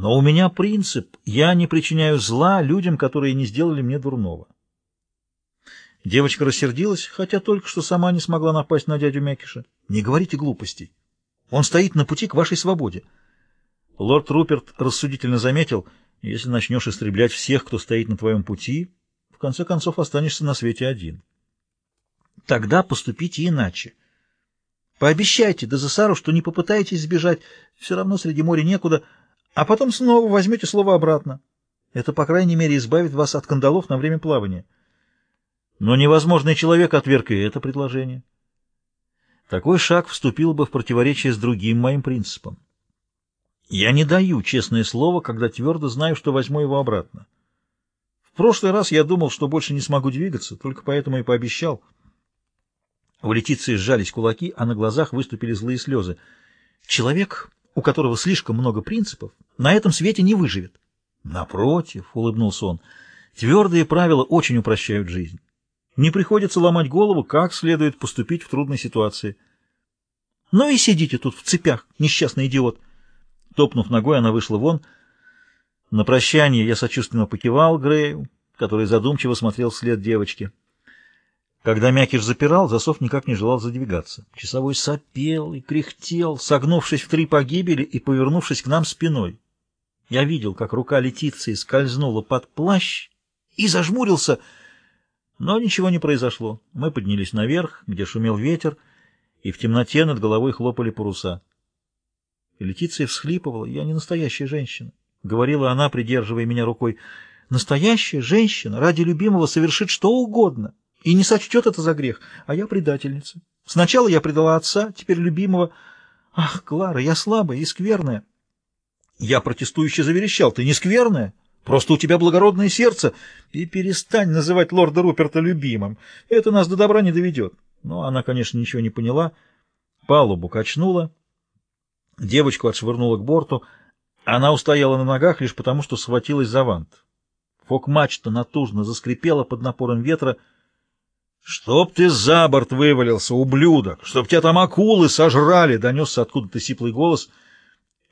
Но у меня принцип — я не причиняю зла людям, которые не сделали мне дурного. Девочка рассердилась, хотя только что сама не смогла напасть на дядю Мякиша. Не говорите глупостей. Он стоит на пути к вашей свободе. Лорд Руперт рассудительно заметил, если начнешь истреблять всех, кто стоит на твоем пути, в конце концов останешься на свете один. Тогда поступите иначе. Пообещайте Дезессару, что не попытаетесь сбежать, все равно среди моря некуда, а потом снова возьмете слово обратно. Это, по крайней мере, избавит вас от кандалов на время плавания. Но невозможный человек отверг и это предложение. Такой шаг вступил бы в противоречие с другим моим принципом. Я не даю честное слово, когда твердо знаю, что возьму его обратно. В прошлый раз я думал, что больше не смогу двигаться, только поэтому и пообещал. У Летиции сжались кулаки, а на глазах выступили злые слезы. Человек, у которого слишком много принципов, на этом свете не выживет. Напротив, — улыбнулся он, — твердые правила очень упрощают жизнь. Не приходится ломать голову, как следует поступить в трудной ситуации. Ну и сидите тут в цепях, несчастный идиот. Топнув ногой, она вышла вон. На прощание я сочувственно покивал Грею, который задумчиво смотрел вслед девочки. Когда Мякиш запирал, засов никак не желал задвигаться. Часовой сопел и кряхтел, согнувшись в три погибели и повернувшись к нам спиной. Я видел, как рука Летиции скользнула под плащ и зажмурился, но ничего не произошло. Мы поднялись наверх, где шумел ветер, и в темноте над головой хлопали паруса. Летиция всхлипывала. «Я не настоящая женщина», — говорила она, придерживая меня рукой. «Настоящая женщина ради любимого совершит что угодно» и не сочтет это за грех, а я предательница. Сначала я предала отца, теперь любимого. Ах, Клара, я слабая и скверная. Я протестующе заверещал, ты не скверная, просто у тебя благородное сердце, и перестань называть лорда Руперта любимым, это нас до добра не доведет. Но она, конечно, ничего не поняла, палубу качнула, девочку отшвырнула к борту, она устояла на ногах лишь потому, что схватилась за вант. Фок-мачта натужно заскрипела под напором ветра, «Чтоб ты за борт вывалился, ублюдок! Чтоб тебя там акулы сожрали!» — донесся откуда-то сиплый голос.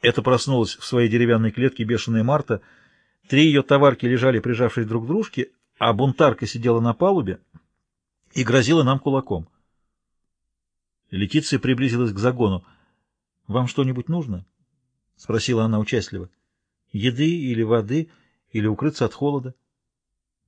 Это проснулась в своей деревянной клетке бешеная Марта. Три ее товарки лежали, прижавшись друг к дружке, а бунтарка сидела на палубе и грозила нам кулаком. Летиция приблизилась к загону. «Вам что-нибудь нужно?» — спросила она участливо. «Еды или воды, или укрыться от холода?»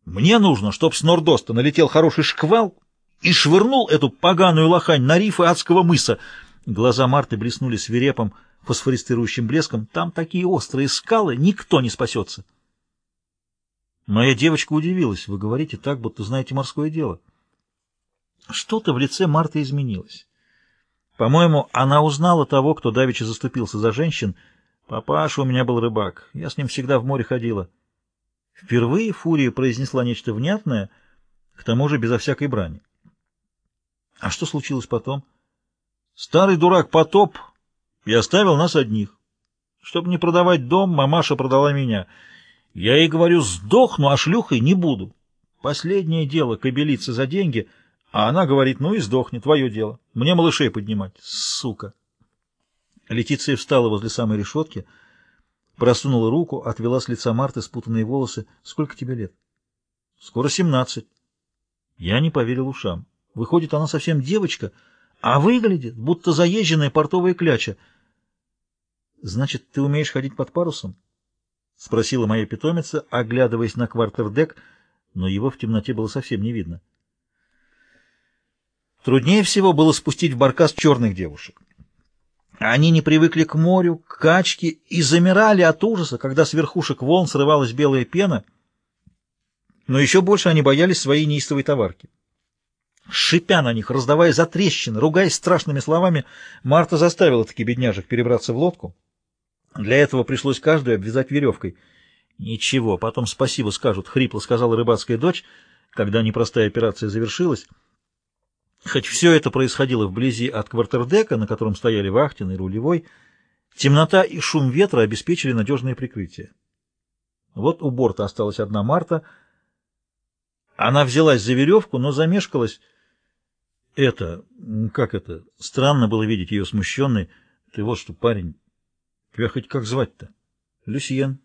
Мне нужно, чтоб с Нордоста налетел хороший шквал и швырнул эту поганую лохань на рифы адского мыса. Глаза Марты блеснули свирепым фосфористирующим блеском. Там такие острые скалы, никто не спасется. Моя девочка удивилась. Вы говорите так, будто знаете морское дело. Что-то в лице Марты изменилось. По-моему, она узнала того, кто давеча заступился за женщин. Папаша у меня был рыбак. Я с ним всегда в море ходила. Впервые Фурия произнесла нечто внятное, к тому же безо всякой брани. А что случилось потом? Старый дурак потоп и оставил нас одних. Чтобы не продавать дом, мамаша продала меня. Я ей говорю, сдохну, а шлюхой не буду. Последнее дело — кобелиться за деньги, а она говорит, ну и сдохни, твое дело. Мне малышей поднимать, сука. Летиция встала возле самой решетки — Просунула руку, отвела с лица Марты спутанные волосы. «Сколько тебе лет?» «Скоро семнадцать». Я не поверил ушам. Выходит, она совсем девочка, а выглядит, будто заезженная портовая кляча. «Значит, ты умеешь ходить под парусом?» — спросила моя питомица, оглядываясь на квартердек, но его в темноте было совсем не видно. Труднее всего было спустить в баркас черных девушек. Они не привыкли к морю, к качке и замирали от ужаса, когда с верхушек волн срывалась белая пена, но еще больше они боялись своей неистовой товарки. Шипя на них, раздавая затрещины, ругаясь страшными словами, Марта заставила таки бедняжек перебраться в лодку. Для этого пришлось каждую обвязать веревкой. «Ничего, потом спасибо скажут», — хрипло сказала рыбацкая дочь, когда непростая операция завершилась. Хоть все это происходило вблизи от квартердека, на котором стояли вахтенный и рулевой, темнота и шум ветра обеспечили надежное прикрытие. Вот у борта осталась одна Марта. Она взялась за веревку, но замешкалась. Это, как это, странно было видеть ее смущенной. Ты вот что, парень, тебя хоть как звать-то? Люсьен